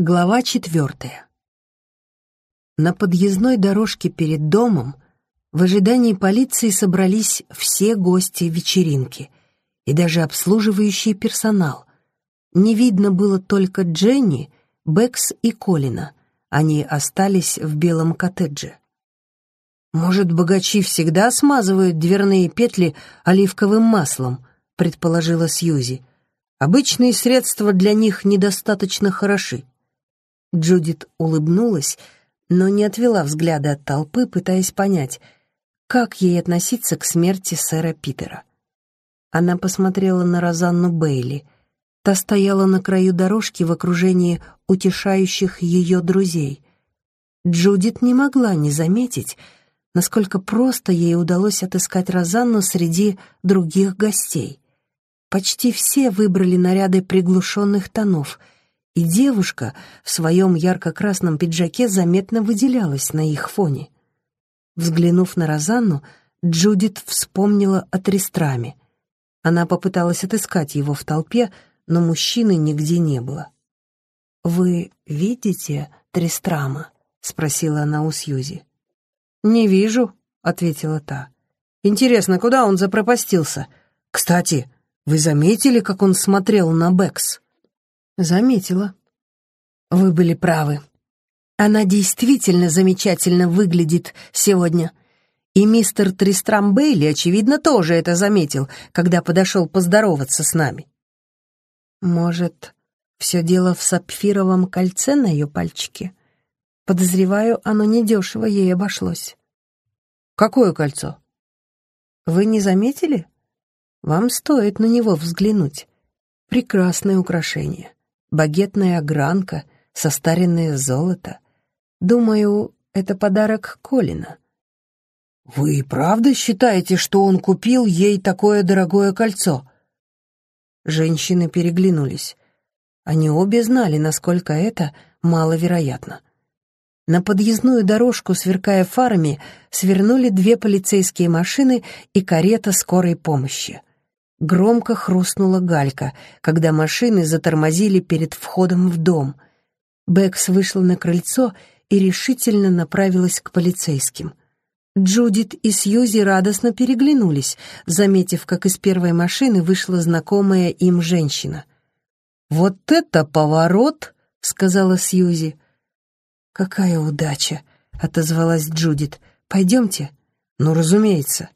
Глава четвертая. На подъездной дорожке перед домом в ожидании полиции собрались все гости вечеринки и даже обслуживающий персонал. Не видно было только Дженни, Бэкс и Колина. Они остались в белом коттедже. «Может, богачи всегда смазывают дверные петли оливковым маслом?» — предположила Сьюзи. «Обычные средства для них недостаточно хороши». Джудит улыбнулась, но не отвела взгляда от толпы, пытаясь понять, как ей относиться к смерти сэра Питера. Она посмотрела на Розанну Бейли. Та стояла на краю дорожки в окружении утешающих ее друзей. Джудит не могла не заметить, насколько просто ей удалось отыскать Розанну среди других гостей. Почти все выбрали наряды приглушенных тонов — и девушка в своем ярко-красном пиджаке заметно выделялась на их фоне. Взглянув на Розанну, Джудит вспомнила о Тристраме. Она попыталась отыскать его в толпе, но мужчины нигде не было. «Вы видите Тристрама?» — спросила она у Сьюзи. «Не вижу», — ответила та. «Интересно, куда он запропастился? Кстати, вы заметили, как он смотрел на Бэкс?» Заметила. Вы были правы. Она действительно замечательно выглядит сегодня. И мистер Тристрам Бейли, очевидно, тоже это заметил, когда подошел поздороваться с нами. Может, все дело в сапфировом кольце на ее пальчике? Подозреваю, оно недешево ей обошлось. Какое кольцо? Вы не заметили? Вам стоит на него взглянуть. Прекрасное украшение багетная огранка, состаренное золото. Думаю, это подарок Колина. «Вы правда считаете, что он купил ей такое дорогое кольцо?» Женщины переглянулись. Они обе знали, насколько это маловероятно. На подъездную дорожку, сверкая фарами, свернули две полицейские машины и карета скорой помощи. Громко хрустнула галька, когда машины затормозили перед входом в дом. Бэкс вышла на крыльцо и решительно направилась к полицейским. Джудит и Сьюзи радостно переглянулись, заметив, как из первой машины вышла знакомая им женщина. «Вот это поворот!» — сказала Сьюзи. «Какая удача!» — отозвалась Джудит. «Пойдемте?» «Ну, разумеется».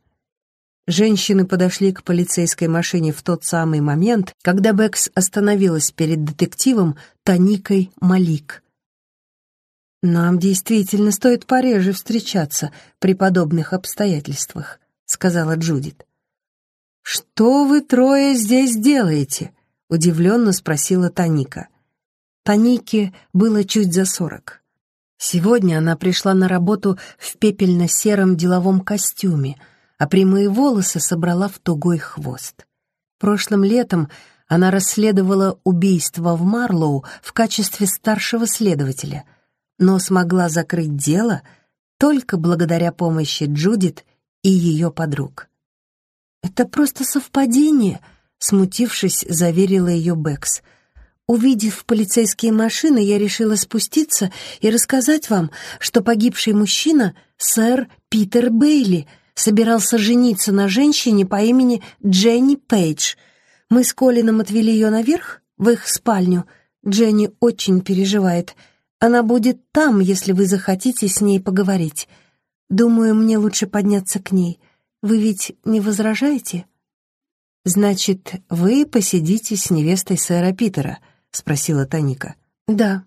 Женщины подошли к полицейской машине в тот самый момент, когда Бэкс остановилась перед детективом Таникой Малик. «Нам действительно стоит пореже встречаться при подобных обстоятельствах», — сказала Джудит. «Что вы трое здесь делаете?» — удивленно спросила Таника. Танике было чуть за сорок. Сегодня она пришла на работу в пепельно-сером деловом костюме — а прямые волосы собрала в тугой хвост. Прошлым летом она расследовала убийство в Марлоу в качестве старшего следователя, но смогла закрыть дело только благодаря помощи Джудит и ее подруг. «Это просто совпадение», — смутившись, заверила ее Бэкс. «Увидев полицейские машины, я решила спуститься и рассказать вам, что погибший мужчина — сэр Питер Бейли — собирался жениться на женщине по имени Дженни Пейдж. Мы с Колином отвели ее наверх, в их спальню. Дженни очень переживает. Она будет там, если вы захотите с ней поговорить. Думаю, мне лучше подняться к ней. Вы ведь не возражаете?» «Значит, вы посидите с невестой сэра Питера?» — спросила Таника. «Да».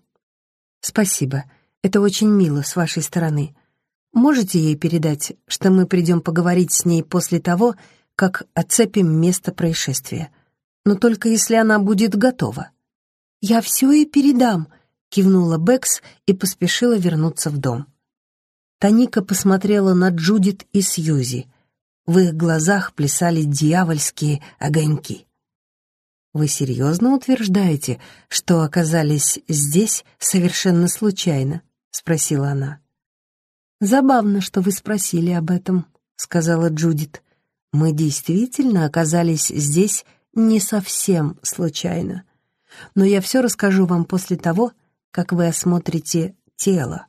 «Спасибо. Это очень мило с вашей стороны. Можете ей передать, что мы придем поговорить с ней после того, как оцепим место происшествия? Но только если она будет готова». «Я все и передам», — кивнула Бэкс и поспешила вернуться в дом. Таника посмотрела на Джудит и Сьюзи. В их глазах плясали дьявольские огоньки. «Вы серьезно утверждаете, что оказались здесь совершенно случайно?» — спросила она. «Забавно, что вы спросили об этом», — сказала Джудит. «Мы действительно оказались здесь не совсем случайно. Но я все расскажу вам после того, как вы осмотрите тело.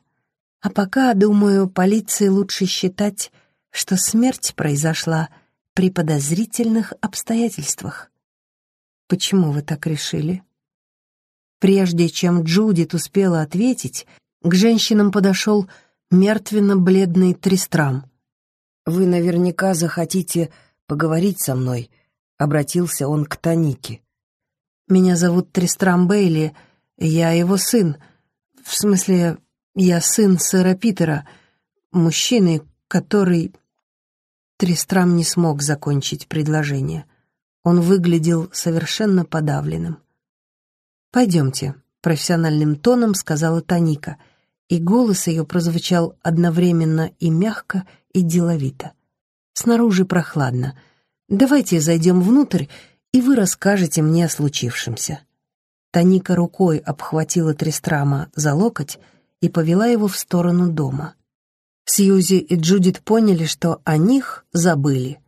А пока, думаю, полиции лучше считать, что смерть произошла при подозрительных обстоятельствах. Почему вы так решили? Прежде чем Джудит успела ответить, к женщинам подошел мертвенно-бледный Тристрам. «Вы наверняка захотите поговорить со мной», — обратился он к Танике. «Меня зовут Тристрам Бейли, я его сын. В смысле, я сын сэра Питера, мужчины, который...» Тристрам не смог закончить предложение. Он выглядел совершенно подавленным. «Пойдемте», — профессиональным тоном сказала Таника, и голос ее прозвучал одновременно и мягко, и деловито. «Снаружи прохладно. Давайте зайдем внутрь, и вы расскажете мне о случившемся». Таника рукой обхватила Тристрама за локоть и повела его в сторону дома. Сьюзи и Джудит поняли, что о них забыли.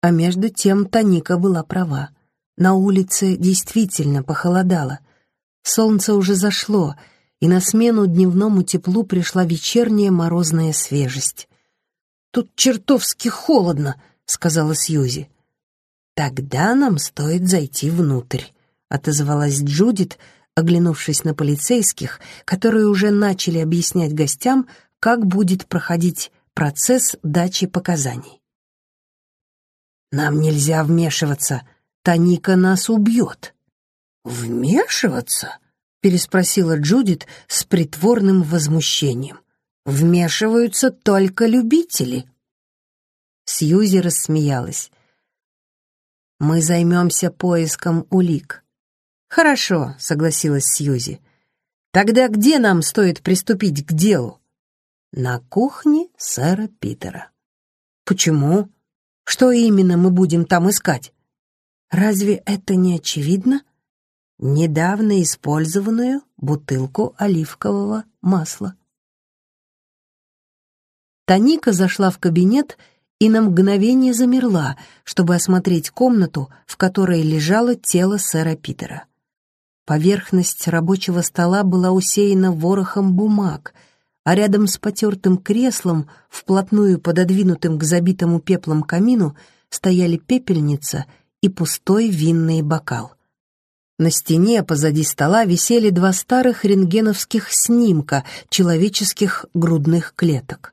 А между тем Таника была права. На улице действительно похолодало. Солнце уже зашло, и на смену дневному теплу пришла вечерняя морозная свежесть. «Тут чертовски холодно», — сказала Сьюзи. «Тогда нам стоит зайти внутрь», — отозвалась Джудит, оглянувшись на полицейских, которые уже начали объяснять гостям, как будет проходить процесс дачи показаний. «Нам нельзя вмешиваться, Таника нас убьет». «Вмешиваться?» — переспросила Джудит с притворным возмущением. «Вмешиваются только любители». Сьюзи рассмеялась. «Мы займемся поиском улик». «Хорошо», — согласилась Сьюзи. «Тогда где нам стоит приступить к делу?» на кухне сэра Питера. Почему? Что именно мы будем там искать? Разве это не очевидно? Недавно использованную бутылку оливкового масла. Таника зашла в кабинет и на мгновение замерла, чтобы осмотреть комнату, в которой лежало тело сэра Питера. Поверхность рабочего стола была усеяна ворохом бумаг — а рядом с потертым креслом, вплотную пододвинутым к забитому пеплом камину, стояли пепельница и пустой винный бокал. На стене позади стола висели два старых рентгеновских снимка человеческих грудных клеток.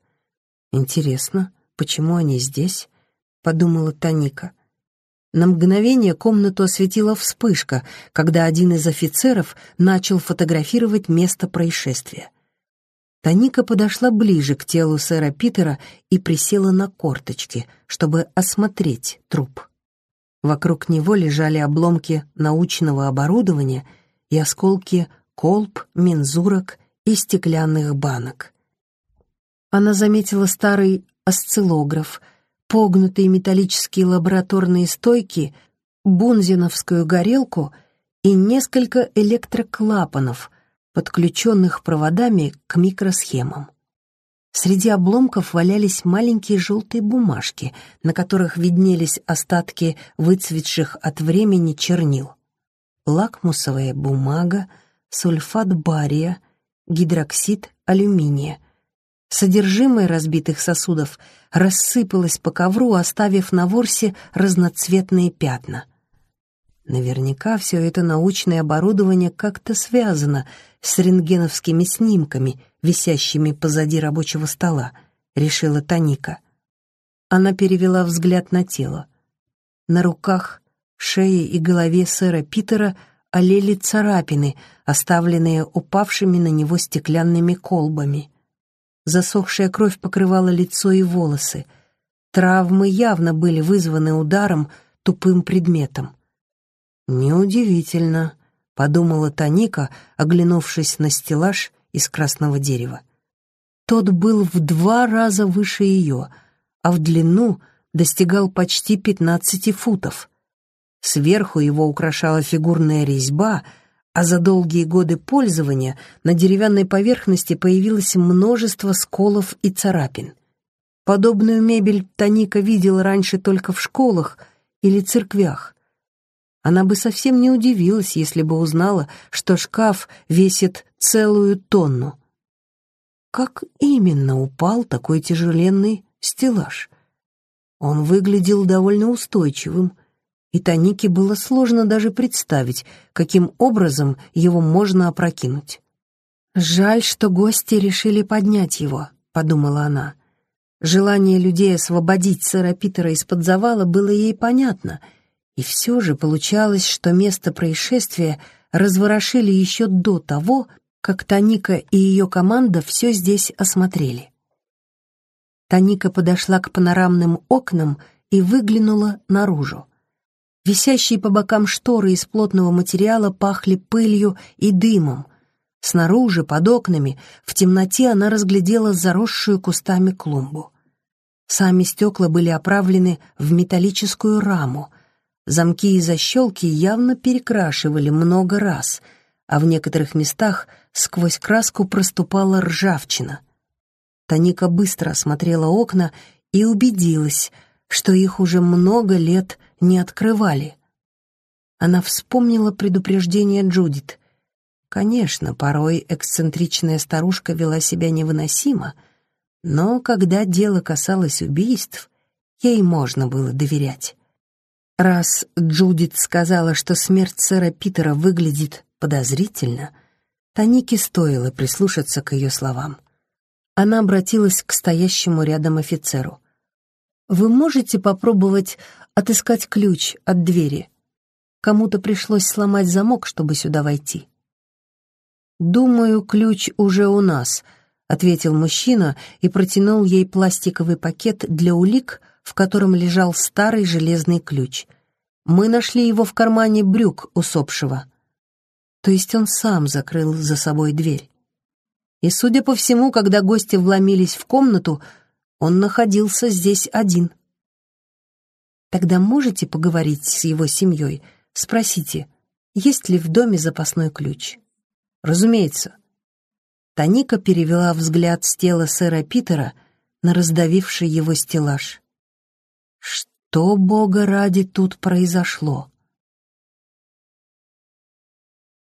«Интересно, почему они здесь?» — подумала Таника. На мгновение комнату осветила вспышка, когда один из офицеров начал фотографировать место происшествия. Таника подошла ближе к телу сэра Питера и присела на корточки, чтобы осмотреть труп. Вокруг него лежали обломки научного оборудования и осколки колб, мензурок и стеклянных банок. Она заметила старый осциллограф, погнутые металлические лабораторные стойки, бунзиновскую горелку и несколько электроклапанов, подключенных проводами к микросхемам. Среди обломков валялись маленькие желтые бумажки, на которых виднелись остатки выцветших от времени чернил. Лакмусовая бумага, сульфат бария, гидроксид алюминия. Содержимое разбитых сосудов рассыпалось по ковру, оставив на ворсе разноцветные пятна — Наверняка все это научное оборудование как-то связано с рентгеновскими снимками, висящими позади рабочего стола, решила Таника. Она перевела взгляд на тело. На руках, шее и голове сэра Питера олели царапины, оставленные упавшими на него стеклянными колбами. Засохшая кровь покрывала лицо и волосы. Травмы явно были вызваны ударом тупым предметом. «Неудивительно», — подумала Таника, оглянувшись на стеллаж из красного дерева. Тот был в два раза выше ее, а в длину достигал почти пятнадцати футов. Сверху его украшала фигурная резьба, а за долгие годы пользования на деревянной поверхности появилось множество сколов и царапин. Подобную мебель Таника видела раньше только в школах или церквях. Она бы совсем не удивилась, если бы узнала, что шкаф весит целую тонну. Как именно упал такой тяжеленный стеллаж? Он выглядел довольно устойчивым, и Танике было сложно даже представить, каким образом его можно опрокинуть. «Жаль, что гости решили поднять его», — подумала она. Желание людей освободить сэра Питера из-под завала было ей понятно, и все же получалось, что место происшествия разворошили еще до того, как Таника и ее команда все здесь осмотрели. Таника подошла к панорамным окнам и выглянула наружу. Висящие по бокам шторы из плотного материала пахли пылью и дымом. Снаружи, под окнами, в темноте она разглядела заросшую кустами клумбу. Сами стекла были оправлены в металлическую раму. Замки и защелки явно перекрашивали много раз, а в некоторых местах сквозь краску проступала ржавчина. Таника быстро осмотрела окна и убедилась, что их уже много лет не открывали. Она вспомнила предупреждение Джудит. Конечно, порой эксцентричная старушка вела себя невыносимо, но когда дело касалось убийств, ей можно было доверять. Раз Джудит сказала, что смерть сэра Питера выглядит подозрительно, Танике стоило прислушаться к ее словам. Она обратилась к стоящему рядом офицеру. «Вы можете попробовать отыскать ключ от двери. Кому-то пришлось сломать замок, чтобы сюда войти. «Думаю, ключ уже у нас», — ответил мужчина и протянул ей пластиковый пакет для улик, в котором лежал старый железный ключ. «Мы нашли его в кармане брюк усопшего». То есть он сам закрыл за собой дверь. И, судя по всему, когда гости вломились в комнату, он находился здесь один — Тогда можете поговорить с его семьей, спросите, есть ли в доме запасной ключ. Разумеется. Таника перевела взгляд с тела сэра Питера на раздавивший его стеллаж. Что, бога ради, тут произошло?